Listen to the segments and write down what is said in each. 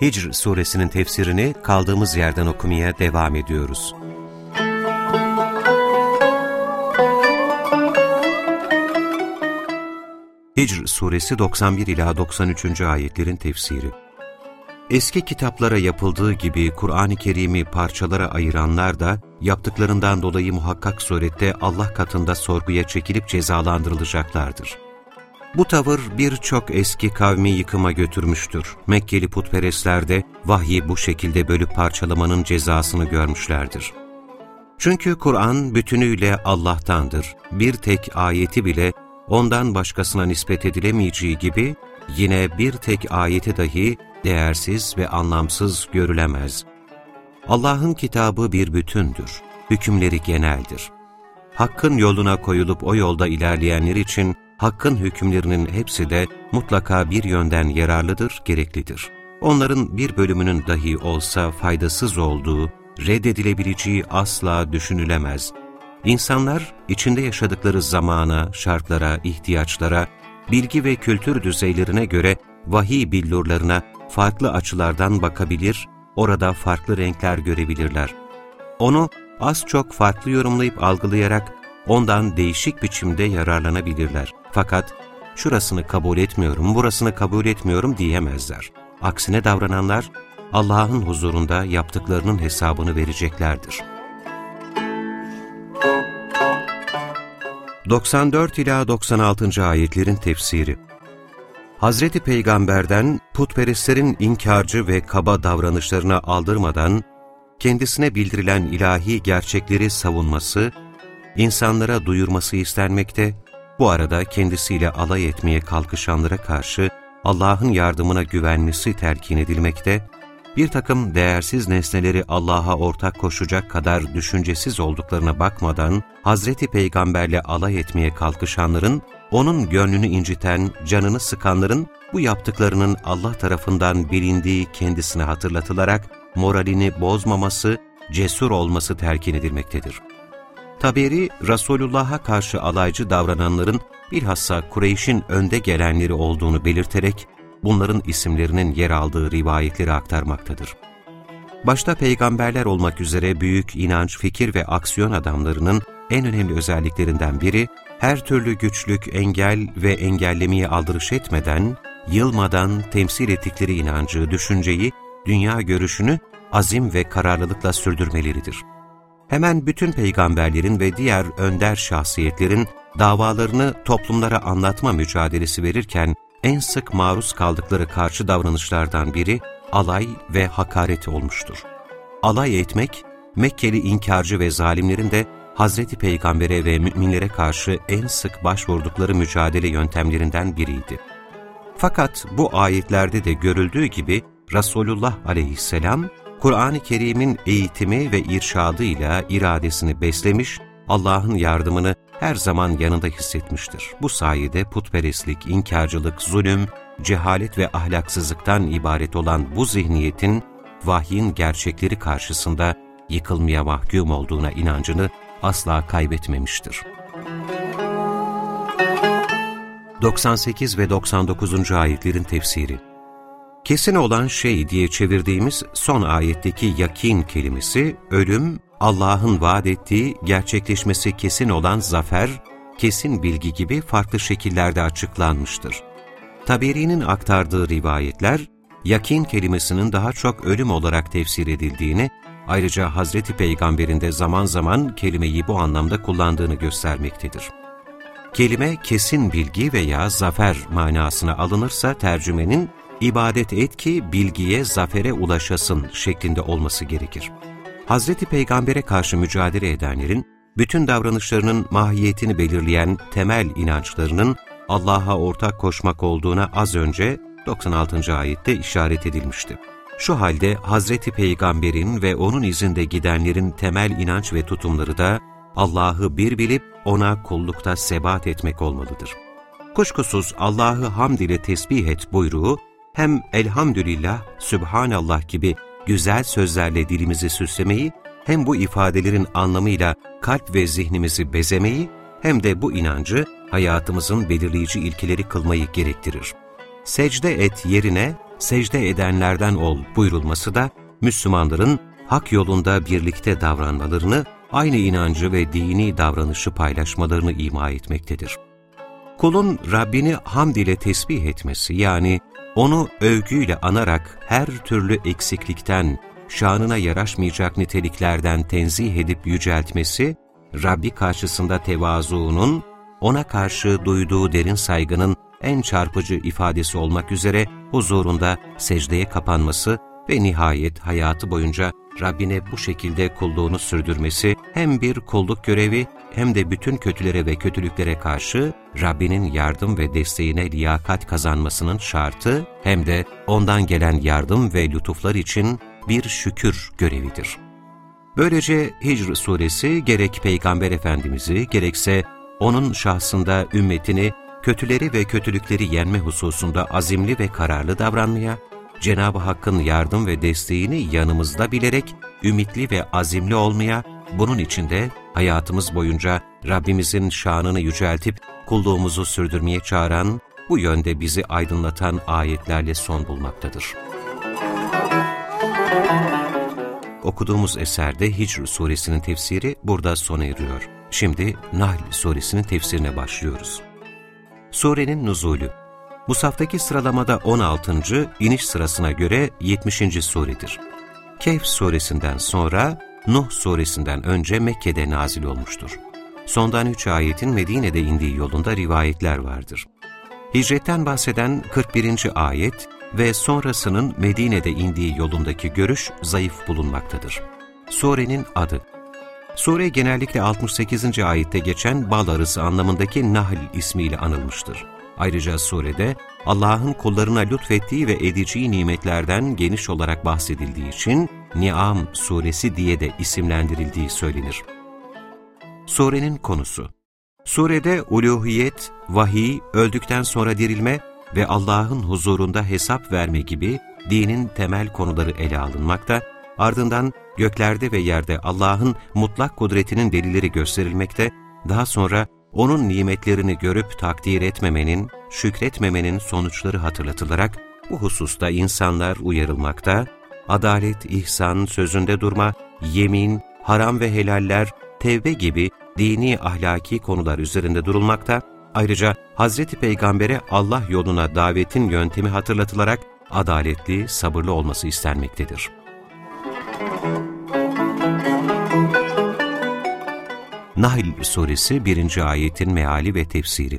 Hicr suresinin tefsirini kaldığımız yerden okumaya devam ediyoruz. Hicr suresi 91 ila 93. ayetlerin tefsiri. Eski kitaplara yapıldığı gibi Kur'an-ı Kerim'i parçalara ayıranlar da yaptıklarından dolayı muhakkak surette Allah katında sorguya çekilip cezalandırılacaklardır. Bu tavır birçok eski kavmi yıkıma götürmüştür. Mekkeli putperestler de vahyi bu şekilde bölüp parçalamanın cezasını görmüşlerdir. Çünkü Kur'an bütünüyle Allah'tandır. Bir tek ayeti bile ondan başkasına nispet edilemeyeceği gibi yine bir tek ayeti dahi değersiz ve anlamsız görülemez. Allah'ın kitabı bir bütündür, hükümleri geneldir. Hakkın yoluna koyulup o yolda ilerleyenler için Hakkın hükümlerinin hepsi de mutlaka bir yönden yararlıdır, gereklidir. Onların bir bölümünün dahi olsa faydasız olduğu, reddedilebileceği asla düşünülemez. İnsanlar içinde yaşadıkları zamana, şartlara, ihtiyaçlara, bilgi ve kültür düzeylerine göre vahiy billurlarına farklı açılardan bakabilir, orada farklı renkler görebilirler. Onu az çok farklı yorumlayıp algılayarak ondan değişik biçimde yararlanabilirler. Fakat şurasını kabul etmiyorum, burasını kabul etmiyorum diyemezler. Aksine davrananlar Allah'ın huzurunda yaptıklarının hesabını vereceklerdir. 94 ila 96. ayetlerin tefsiri Hazreti Peygamber'den putperestlerin inkarcı ve kaba davranışlarına aldırmadan kendisine bildirilen ilahi gerçekleri savunması, insanlara duyurması istenmekte, bu arada kendisiyle alay etmeye kalkışanlara karşı Allah'ın yardımına güvenmesi telkin edilmekte, bir takım değersiz nesneleri Allah'a ortak koşacak kadar düşüncesiz olduklarına bakmadan, Hazreti Peygamberle alay etmeye kalkışanların, onun gönlünü inciten, canını sıkanların, bu yaptıklarının Allah tarafından bilindiği kendisine hatırlatılarak, moralini bozmaması, cesur olması telkin edilmektedir. Taberi, Resulullah'a karşı alaycı davrananların bilhassa Kureyş'in önde gelenleri olduğunu belirterek, bunların isimlerinin yer aldığı rivayetleri aktarmaktadır. Başta peygamberler olmak üzere büyük inanç, fikir ve aksiyon adamlarının en önemli özelliklerinden biri, her türlü güçlük, engel ve engellemeye aldırış etmeden, yılmadan temsil ettikleri inancı, düşünceyi, dünya görüşünü azim ve kararlılıkla sürdürmeleridir hemen bütün peygamberlerin ve diğer önder şahsiyetlerin davalarını toplumlara anlatma mücadelesi verirken en sık maruz kaldıkları karşı davranışlardan biri alay ve hakaret olmuştur. Alay etmek, Mekkeli inkarcı ve zalimlerin de Hazreti Peygamber'e ve müminlere karşı en sık başvurdukları mücadele yöntemlerinden biriydi. Fakat bu ayetlerde de görüldüğü gibi Resulullah aleyhisselam Kur'an-ı Kerim'in eğitimi ve irşadıyla iradesini beslemiş, Allah'ın yardımını her zaman yanında hissetmiştir. Bu sayede putperestlik, inkarcılık, zulüm, cehalet ve ahlaksızlıktan ibaret olan bu zihniyetin vahyin gerçekleri karşısında yıkılmaya mahkum olduğuna inancını asla kaybetmemiştir. 98 ve 99. ayetlerin tefsiri Kesin olan şey diye çevirdiğimiz son ayetteki yakin kelimesi, ölüm, Allah'ın vaat ettiği, gerçekleşmesi kesin olan zafer, kesin bilgi gibi farklı şekillerde açıklanmıştır. Taberi'nin aktardığı rivayetler, yakin kelimesinin daha çok ölüm olarak tefsir edildiğini, ayrıca Hazreti Peygamber'in de zaman zaman kelimeyi bu anlamda kullandığını göstermektedir. Kelime kesin bilgi veya zafer manasına alınırsa tercümenin ibadet et ki bilgiye, zafere ulaşasın şeklinde olması gerekir. Hazreti Peygamber'e karşı mücadele edenlerin, bütün davranışlarının mahiyetini belirleyen temel inançlarının Allah'a ortak koşmak olduğuna az önce 96. ayette işaret edilmişti. Şu halde Hazreti Peygamber'in ve onun izinde gidenlerin temel inanç ve tutumları da Allah'ı bir bilip ona kullukta sebat etmek olmalıdır. Kuşkusuz Allah'ı hamd ile tesbih et buyruğu, hem elhamdülillah, sübhanallah gibi güzel sözlerle dilimizi süslemeyi, hem bu ifadelerin anlamıyla kalp ve zihnimizi bezemeyi, hem de bu inancı hayatımızın belirleyici ilkeleri kılmayı gerektirir. Secde et yerine secde edenlerden ol buyurulması da Müslümanların hak yolunda birlikte davranmalarını, aynı inancı ve dini davranışı paylaşmalarını ima etmektedir. Kulun Rabbini hamd ile tesbih etmesi yani onu övgüyle anarak her türlü eksiklikten, şanına yaraşmayacak niteliklerden tenzih edip yüceltmesi, Rabbi karşısında tevazuunun, ona karşı duyduğu derin saygının en çarpıcı ifadesi olmak üzere huzurunda secdeye kapanması ve nihayet hayatı boyunca Rabbine bu şekilde kulluğunu sürdürmesi hem bir kulluk görevi hem de bütün kötülere ve kötülüklere karşı Rabbinin yardım ve desteğine liyakat kazanmasının şartı hem de ondan gelen yardım ve lütuflar için bir şükür görevidir. Böylece Hicr suresi gerek Peygamber Efendimiz'i gerekse onun şahsında ümmetini kötüleri ve kötülükleri yenme hususunda azimli ve kararlı davranmaya, Cenab-ı Hakk'ın yardım ve desteğini yanımızda bilerek ümitli ve azimli olmaya, bunun için de hayatımız boyunca Rabbimizin şanını yüceltip kulluğumuzu sürdürmeye çağıran, bu yönde bizi aydınlatan ayetlerle son bulmaktadır. Okuduğumuz eserde Hicr suresinin tefsiri burada sona eriyor. Şimdi Nahl suresinin tefsirine başlıyoruz. Surenin nuzulü Musaftaki sıralamada 16. iniş sırasına göre 70. suredir. Kehf suresinden sonra Nuh suresinden önce Mekke'de nazil olmuştur. Sondan üç ayetin Medine'de indiği yolunda rivayetler vardır. Hicretten bahseden 41. ayet ve sonrasının Medine'de indiği yolundaki görüş zayıf bulunmaktadır. Surenin adı Sure genellikle 68. ayette geçen bal arısı anlamındaki Nahl ismiyle anılmıştır. Ayrıca surede Allah'ın kullarına lütfettiği ve edeceği nimetlerden geniş olarak bahsedildiği için Ni'am suresi diye de isimlendirildiği söylenir. Surenin konusu Surede uluhiyet, vahiy, öldükten sonra dirilme ve Allah'ın huzurunda hesap verme gibi dinin temel konuları ele alınmakta, ardından göklerde ve yerde Allah'ın mutlak kudretinin delilleri gösterilmekte, daha sonra onun nimetlerini görüp takdir etmemenin, şükretmemenin sonuçları hatırlatılarak bu hususta insanlar uyarılmakta, adalet, ihsan, sözünde durma, yemin, haram ve helaller, tevbe gibi dini ahlaki konular üzerinde durulmakta, ayrıca Hz. Peygamber'e Allah yoluna davetin yöntemi hatırlatılarak adaletli, sabırlı olması istenmektedir. Nahl Suresi 1. ayetin meali ve tefsiri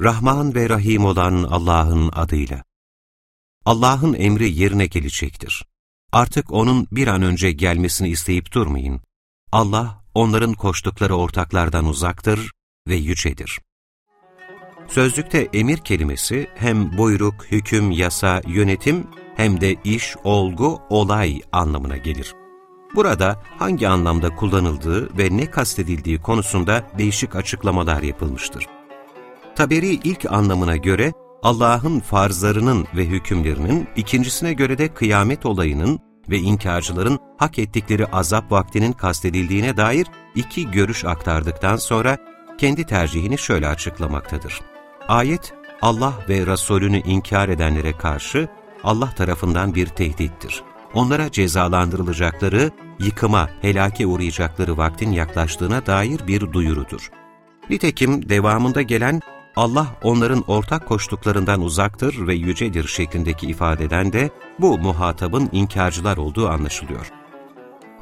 Rahman ve Rahim olan Allah'ın adıyla. Allah'ın emri yerine gelecektir. Artık O'nun bir an önce gelmesini isteyip durmayın. Allah, onların koştukları ortaklardan uzaktır ve yücedir. Sözlükte emir kelimesi hem buyruk, hüküm, yasa, yönetim hem de iş, olgu, olay anlamına gelir. Burada hangi anlamda kullanıldığı ve ne kastedildiği konusunda değişik açıklamalar yapılmıştır. Taberi ilk anlamına göre Allah'ın farzlarının ve hükümlerinin, ikincisine göre de kıyamet olayının ve inkarcıların hak ettikleri azap vaktinin kastedildiğine dair iki görüş aktardıktan sonra kendi tercihini şöyle açıklamaktadır. Ayet, Allah ve Resulünü inkar edenlere karşı Allah tarafından bir tehdittir onlara cezalandırılacakları, yıkıma, helake uğrayacakları vaktin yaklaştığına dair bir duyurudur. Nitekim devamında gelen Allah onların ortak koştuklarından uzaktır ve yücedir şeklindeki ifadeden de bu muhatabın inkarcılar olduğu anlaşılıyor.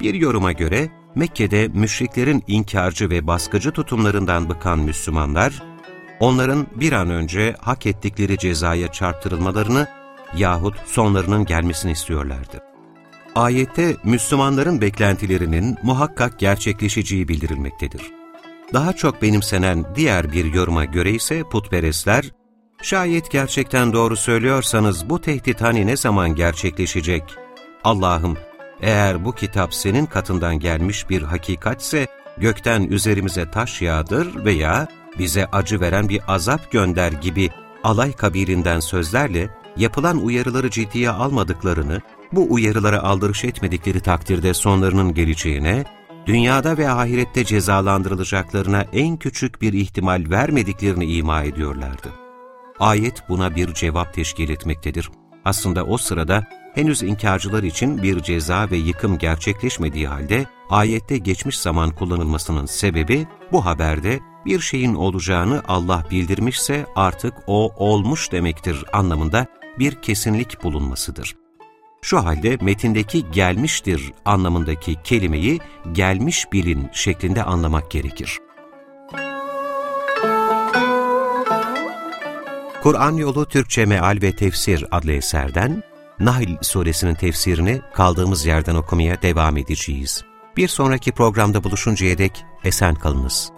Bir yoruma göre Mekke'de müşriklerin inkarcı ve baskıcı tutumlarından bıkan Müslümanlar, onların bir an önce hak ettikleri cezaya çarptırılmalarını yahut sonlarının gelmesini istiyorlardı. Ayette Müslümanların beklentilerinin muhakkak gerçekleşeceği bildirilmektedir. Daha çok benimsenen diğer bir yoruma göre ise putperestler, Şayet gerçekten doğru söylüyorsanız bu tehdit hani ne zaman gerçekleşecek? Allah'ım, eğer bu kitap senin katından gelmiş bir hakikatse, gökten üzerimize taş yağdır veya bize acı veren bir azap gönder gibi alay kabilinden sözlerle yapılan uyarıları ciddiye almadıklarını, bu uyarılara aldırış etmedikleri takdirde sonlarının geleceğine, dünyada ve ahirette cezalandırılacaklarına en küçük bir ihtimal vermediklerini ima ediyorlardı. Ayet buna bir cevap teşkil etmektedir. Aslında o sırada henüz inkarcılar için bir ceza ve yıkım gerçekleşmediği halde ayette geçmiş zaman kullanılmasının sebebi bu haberde bir şeyin olacağını Allah bildirmişse artık o olmuş demektir anlamında bir kesinlik bulunmasıdır. Şu halde metindeki gelmiştir anlamındaki kelimeyi gelmiş bilin şeklinde anlamak gerekir. Kur'an Yolu Türkçe Meal ve Tefsir adlı eserden Nahl suresinin tefsirini kaldığımız yerden okumaya devam edeceğiz. Bir sonraki programda buluşuncaya dek esen kalınız.